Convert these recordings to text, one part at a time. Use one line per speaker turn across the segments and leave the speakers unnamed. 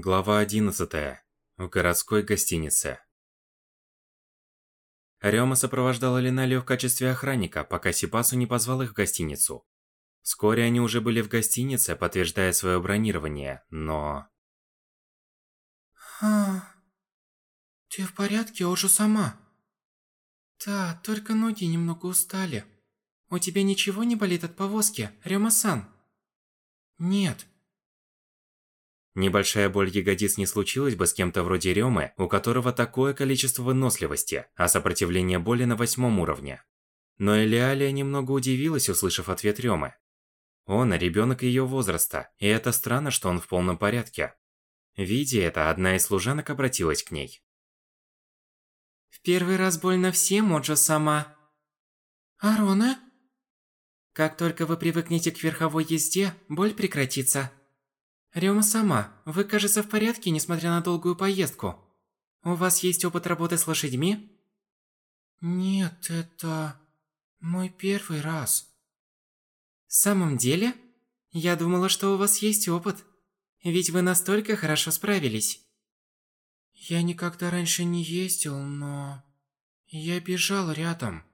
Глава 11. В городской гостинице. Рёма сопровождала Линалию в качестве охранника, пока Сипасу не позвал их в гостиницу. Вскоре они уже были в гостинице, подтверждая свое бронирование, но...
А, ты в порядке, уже сама? Да, только ноги немного устали. У тебя ничего не болит от повозки, Рёма-сан? Нет.
Небольшая боль ягодиц не случилась бы с кем-то вроде Рёмы, у которого такое количество выносливости, а сопротивление боли на восьмом уровне. Но Элиалия немного удивилась, услышав ответ Рёмы. Он ребенок ее возраста, и это странно, что он в полном порядке. Видя это, одна из служанок обратилась к ней.
В первый раз больно всем, Моджо сама. Арона? Как только вы привыкнете к верховой езде, боль прекратится. Рёма сама, вы, кажется, в порядке, несмотря на долгую поездку. У вас есть опыт работы с лошадьми? Нет, это... мой первый раз. В самом деле? Я думала, что у вас есть опыт. Ведь вы настолько хорошо справились. Я никогда раньше не ездил, но... Я бежал рядом.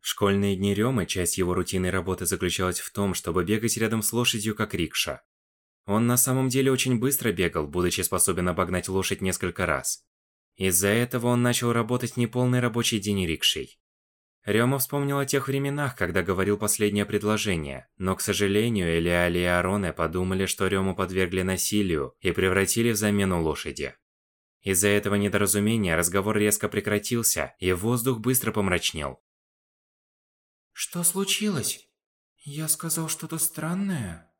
В школьные дни Рёмы часть его рутинной работы заключалась в том, чтобы бегать рядом с лошадью как рикша. Он на самом деле очень быстро бегал, будучи способен обогнать лошадь несколько раз. Из-за этого он начал работать неполный рабочий день рикшей. Рёма вспомнил о тех временах, когда говорил последнее предложение, но, к сожалению, Элиали и Ароне подумали, что Рёму подвергли насилию и превратили в замену лошади. Из-за этого недоразумения разговор резко прекратился, и воздух быстро помрачнел.
Что случилось? Я сказал что-то странное?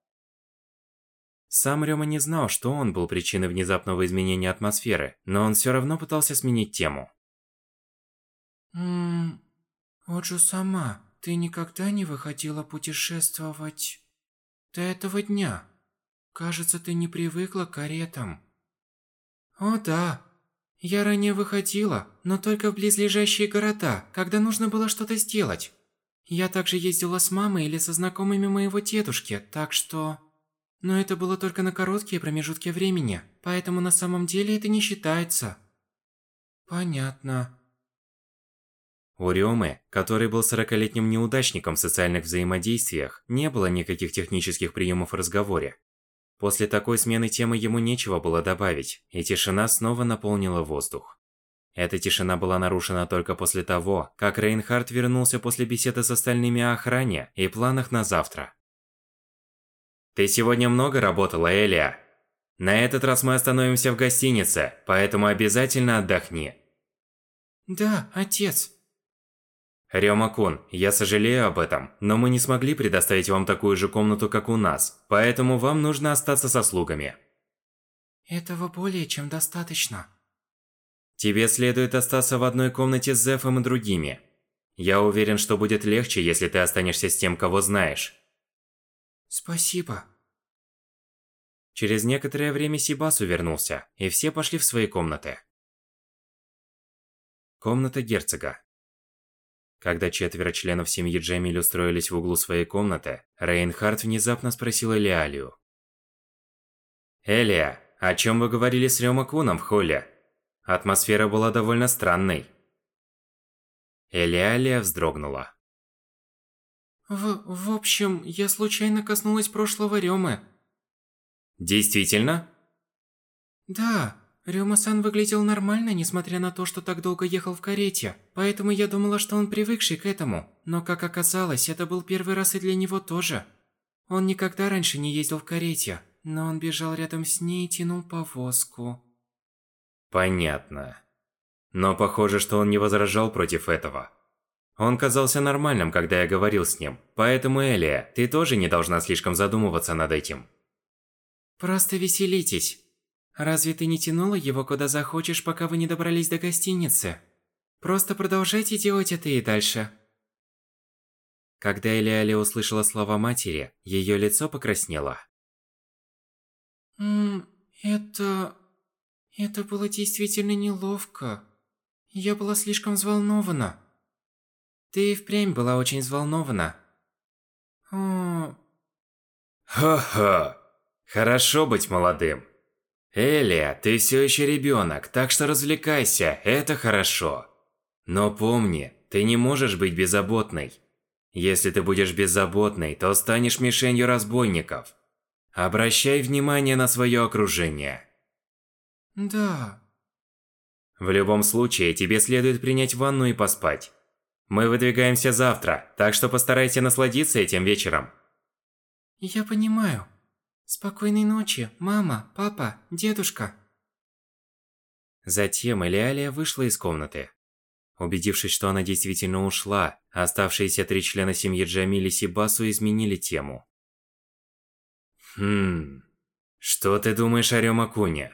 Сам Рёма не знал, что он был причиной внезапного изменения атмосферы, но он всё равно пытался сменить тему.
Ммм... Же сама, ты никогда не выходила путешествовать... до этого дня. Кажется, ты не привыкла к каретам. О да, я ранее выходила, но только в близлежащие города, когда нужно было что-то сделать. Я также ездила с мамой или со знакомыми моего дедушки, так что... Но это было только на короткие промежутки времени, поэтому на самом деле это не считается. Понятно.
У Рёмы, который был сорокалетним неудачником в социальных взаимодействиях, не было никаких технических приемов в разговоре. После такой смены темы ему нечего было добавить, и тишина снова наполнила воздух. Эта тишина была нарушена только после того, как Рейнхард вернулся после беседы с остальными о охране и планах на завтра. Ты сегодня много работала, Элия? На этот раз мы остановимся в гостинице, поэтому обязательно отдохни.
Да, отец.
Рёма-кун, я сожалею об этом, но мы не смогли предоставить вам такую же комнату, как у нас, поэтому вам нужно остаться со слугами.
Этого более чем достаточно.
Тебе следует остаться в одной комнате с Зефом и другими. Я уверен, что будет легче, если ты останешься с тем, кого знаешь.
Спасибо.
Через некоторое время Сибасу вернулся, и все пошли в свои комнаты. Комната герцога. Когда четверо членов семьи Джемиль устроились в углу своей комнаты, Рейнхард внезапно спросил Элиалию. «Элия, о чем вы говорили с Рёма Куном в холле? Атмосфера была довольно странной». Элиалия вздрогнула.
В, в общем, я случайно коснулась прошлого Рёмы.
Действительно?
Да, Рёма-сан выглядел нормально, несмотря на то, что так долго ехал в карете. Поэтому я думала, что он привыкший к этому. Но, как оказалось, это был первый раз и для него тоже. Он никогда раньше не ездил в карете, но он бежал рядом с ней и тянул повозку.
Понятно. Но похоже, что он не возражал против этого. Он казался нормальным, когда я говорил с ним. Поэтому, Элия, ты тоже не должна слишком задумываться над этим.
Просто веселитесь. Разве ты не тянула его куда захочешь, пока вы не добрались до гостиницы? Просто продолжайте делать это и дальше.
Когда Элиали услышала слова матери, ее лицо покраснело.
Ммм, это... Это было действительно неловко. Я была слишком взволнована. Ты и впрямь была очень взволнована.
Хо-хо. Хорошо быть молодым. Элия, ты все еще ребенок, так что развлекайся, это хорошо. Но помни, ты не можешь быть беззаботной. Если ты будешь беззаботной, то станешь мишенью разбойников. Обращай внимание на свое окружение.
Да.
В любом случае, тебе следует принять ванну и поспать. Мы выдвигаемся завтра, так что постарайся насладиться этим вечером.
Я понимаю. Спокойной ночи, мама, папа, дедушка.
Затем Элиалия вышла из комнаты. Убедившись, что она действительно ушла, оставшиеся три члена семьи Джамили Сибасу изменили тему. Хм... Что ты думаешь о Рёма-куне?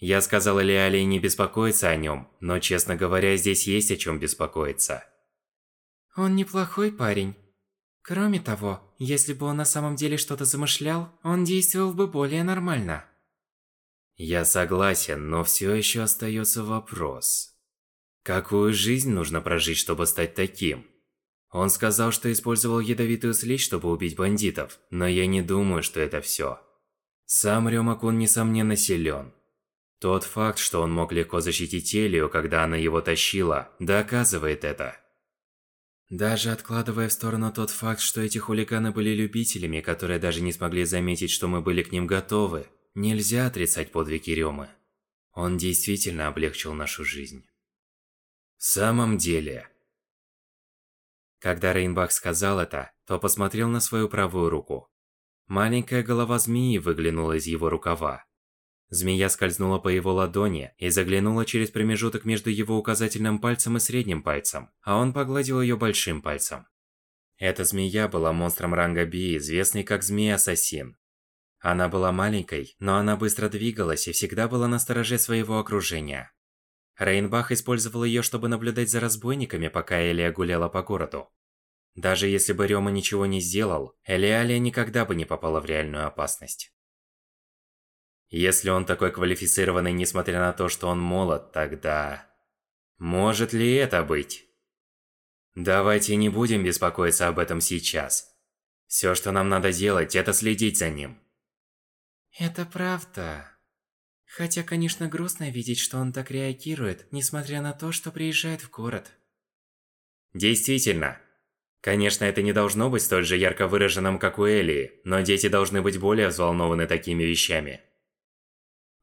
Я сказал Элиалии не беспокоиться о нем, но, честно говоря, здесь есть о чем беспокоиться.
Он неплохой парень. Кроме того, если бы он на самом деле что-то замышлял, он действовал бы более нормально.
Я согласен, но все еще остается вопрос. Какую жизнь нужно прожить, чтобы стать таким? Он сказал, что использовал ядовитую слизь, чтобы убить бандитов, но я не думаю, что это все. Сам Рёмакун несомненно силен. Тот факт, что он мог легко защитить Элию, когда она его тащила, доказывает это. Даже откладывая в сторону тот факт, что эти хулиганы были любителями, которые даже не смогли заметить, что мы были к ним готовы, нельзя отрицать подвиги Рёмы. Он действительно облегчил нашу жизнь. В самом деле... Когда Рейнбах сказал это, то посмотрел на свою правую руку. Маленькая голова змеи выглянула из его рукава. Змея скользнула по его ладони и заглянула через промежуток между его указательным пальцем и средним пальцем, а он погладил ее большим пальцем. Эта змея была монстром ранга Би, известный как Змея-ассасин. Она была маленькой, но она быстро двигалась и всегда была на стороже своего окружения. Рейнбах использовал ее, чтобы наблюдать за разбойниками, пока Элия гуляла по городу. Даже если бы Рёма ничего не сделал, Элиалия никогда бы не попала в реальную опасность. Если он такой квалифицированный, несмотря на то, что он молод, тогда... Может ли это быть? Давайте не будем беспокоиться об этом сейчас. Все, что нам надо делать, это следить за ним.
Это правда. Хотя, конечно, грустно видеть, что он так реагирует, несмотря на то, что приезжает в город.
Действительно. Конечно, это не должно быть столь же ярко выраженным, как у Элии, но дети должны быть более взволнованы такими вещами.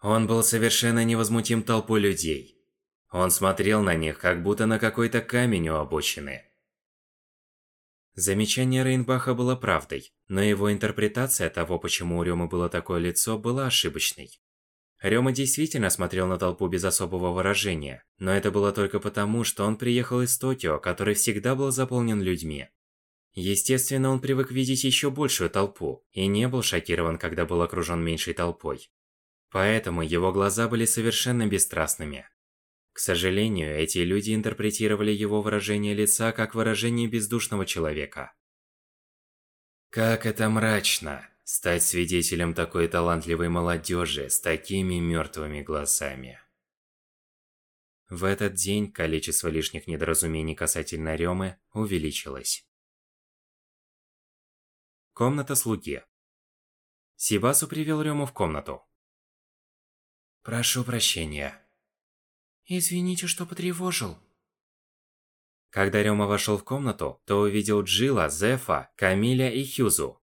Он был совершенно невозмутим толпой людей. Он смотрел на них, как будто на какой-то камень у обочины. Замечание Рейнбаха было правдой, но его интерпретация того, почему у Рёмы было такое лицо, была ошибочной. Рёма действительно смотрел на толпу без особого выражения, но это было только потому, что он приехал из Токио, который всегда был заполнен людьми. Естественно, он привык видеть еще большую толпу, и не был шокирован, когда был окружен меньшей толпой. Поэтому его глаза были совершенно бесстрастными. К сожалению, эти люди интерпретировали его выражение лица как выражение бездушного человека. Как это мрачно, стать свидетелем такой талантливой молодежи с такими мертвыми глазами. В этот день количество лишних недоразумений касательно Рёмы увеличилось. Комната слуги. Сибасу привел Рёму в комнату. Прошу прощения.
Извините, что потревожил.
Когда Рёма вошел в комнату, то увидел Джилла, Зефа, Камиля и Хьюзу.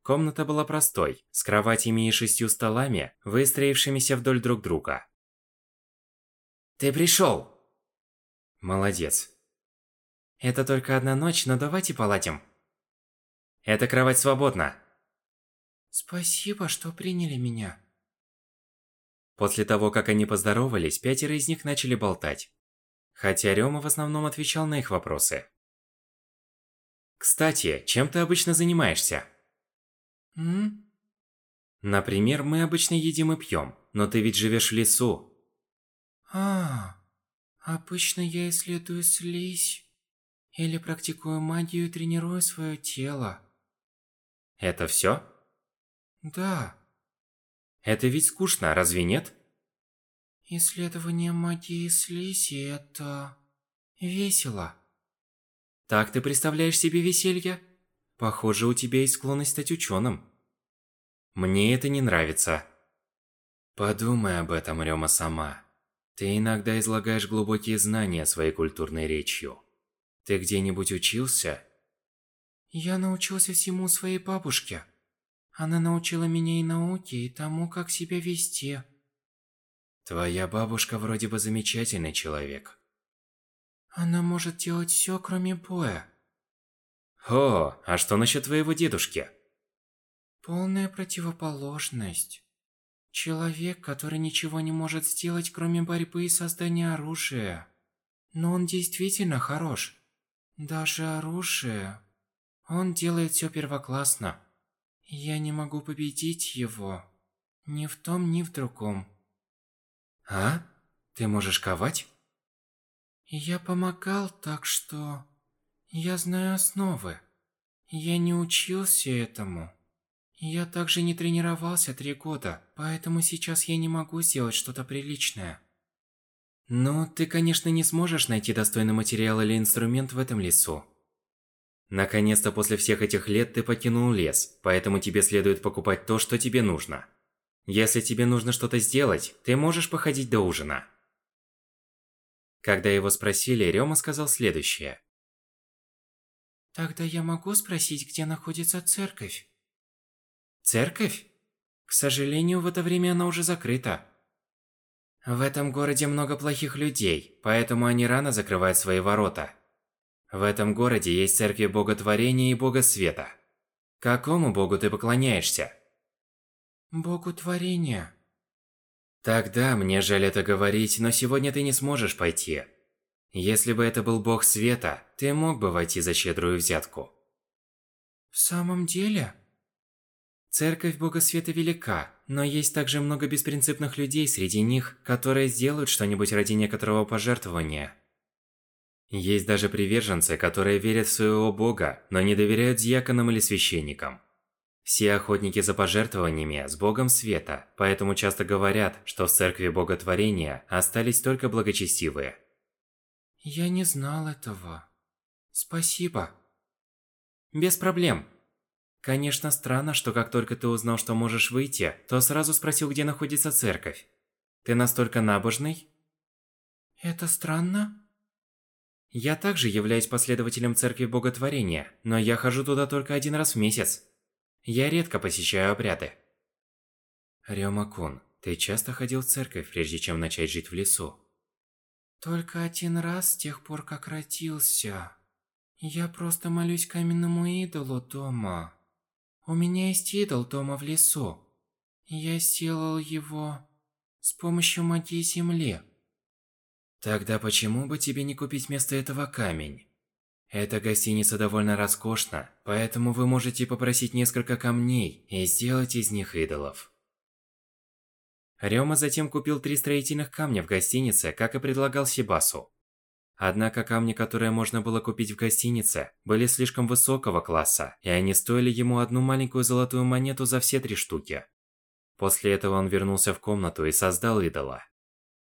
Комната была простой, с кроватями и шестью столами, выстроившимися вдоль друг друга. «Ты пришел!» Молодец. Это только одна ночь, но давайте поладим. Эта кровать свободна.
Спасибо, что приняли меня.
После того, как они поздоровались, пятеро из них начали болтать. Хотя Рёма в основном отвечал на их вопросы. Кстати, чем ты обычно занимаешься?
М?
Например, мы обычно едим и пьем, но ты ведь живешь в лесу.
А, обычно я исследую слизь. Или практикую магию и тренирую свое тело.
Это все?
Да.
Это ведь скучно, разве нет?
Исследование магии слизи – это... весело.
Так ты представляешь себе веселье? Похоже, у тебя есть склонность стать ученым. Мне это не нравится. Подумай об этом, Рёма сама. Ты иногда излагаешь глубокие знания своей культурной речью. Ты где-нибудь учился?
Я научился всему своей бабушке. Она научила меня и науке, и тому, как себя вести.
Твоя бабушка вроде бы замечательный человек.
Она может делать все, кроме боя.
О, а что насчет твоего дедушки?
Полная противоположность. Человек, который ничего не может сделать, кроме борьбы и создания оружия. Но он действительно хорош. Даже оружие. Он делает все первоклассно. Я не могу победить его. Ни в том, ни в другом.
А? Ты можешь ковать?
Я помогал, так что... Я знаю основы. Я не учился этому. Я также не тренировался три года, поэтому сейчас я не могу сделать что-то приличное.
Ну, ты, конечно, не сможешь найти достойный материал или инструмент в этом лесу. Наконец-то после всех этих лет ты покинул лес, поэтому тебе следует покупать то, что тебе нужно. Если тебе нужно что-то сделать, ты можешь походить до ужина. Когда его спросили, Рёма сказал следующее.
Тогда я могу спросить, где находится церковь?
Церковь? К сожалению, в это время она уже закрыта. В этом городе много плохих людей, поэтому они рано закрывают свои ворота. В этом городе есть церкви Бога Творения и Бога Света. Какому Богу ты поклоняешься?
Богу Творения.
Тогда мне жаль это говорить, но сегодня ты не сможешь пойти. Если бы это был Бог Света, ты мог бы войти за щедрую взятку.
В самом деле?
Церковь Бога Света велика, но есть также много беспринципных людей среди них, которые сделают что-нибудь ради некоторого пожертвования. Есть даже приверженцы, которые верят в своего Бога, но не доверяют диаконам или священникам. Все охотники за пожертвованиями с Богом Света, поэтому часто говорят, что в церкви Боготворения остались только благочестивые.
Я не знал этого. Спасибо.
Без проблем. Конечно, странно, что как только ты узнал, что можешь выйти, то сразу спросил, где находится церковь. Ты настолько набожный?
Это странно?
Я также являюсь последователем Церкви Боготворения, но я хожу туда только один раз в месяц. Я редко посещаю обряды. Рёма-кун, ты часто ходил в церковь, прежде чем начать жить в лесу?
Только один раз с тех пор, как родился. Я просто молюсь каменному идолу дома. У меня есть идол дома в лесу. Я сделал его с помощью магии земли.
Тогда почему бы тебе не купить вместо этого камень? Эта гостиница довольно роскошна, поэтому вы можете попросить несколько камней и сделать из них идолов. Рёма затем купил три строительных камня в гостинице, как и предлагал Сибасу. Однако камни, которые можно было купить в гостинице, были слишком высокого класса, и они стоили ему одну маленькую золотую монету за все три штуки. После этого он вернулся в комнату и создал идола.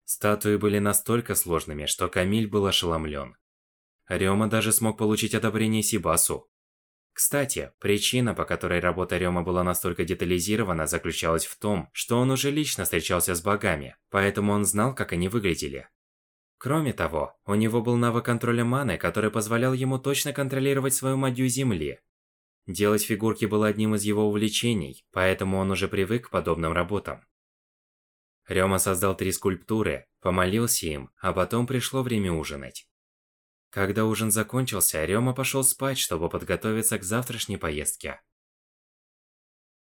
Статуи были настолько сложными, что Камиль был ошеломлен. Рёма даже смог получить одобрение Сибасу. Кстати, причина, по которой работа Рёма была настолько детализирована, заключалась в том, что он уже лично встречался с богами, поэтому он знал, как они выглядели. Кроме того, у него был навык контроля маны, который позволял ему точно контролировать свою магию Земли. Делать фигурки было одним из его увлечений, поэтому он уже привык к подобным работам. Рёма создал три скульптуры, помолился им, а потом пришло время ужинать. Когда ужин закончился, Рёма пошел спать, чтобы подготовиться к завтрашней поездке.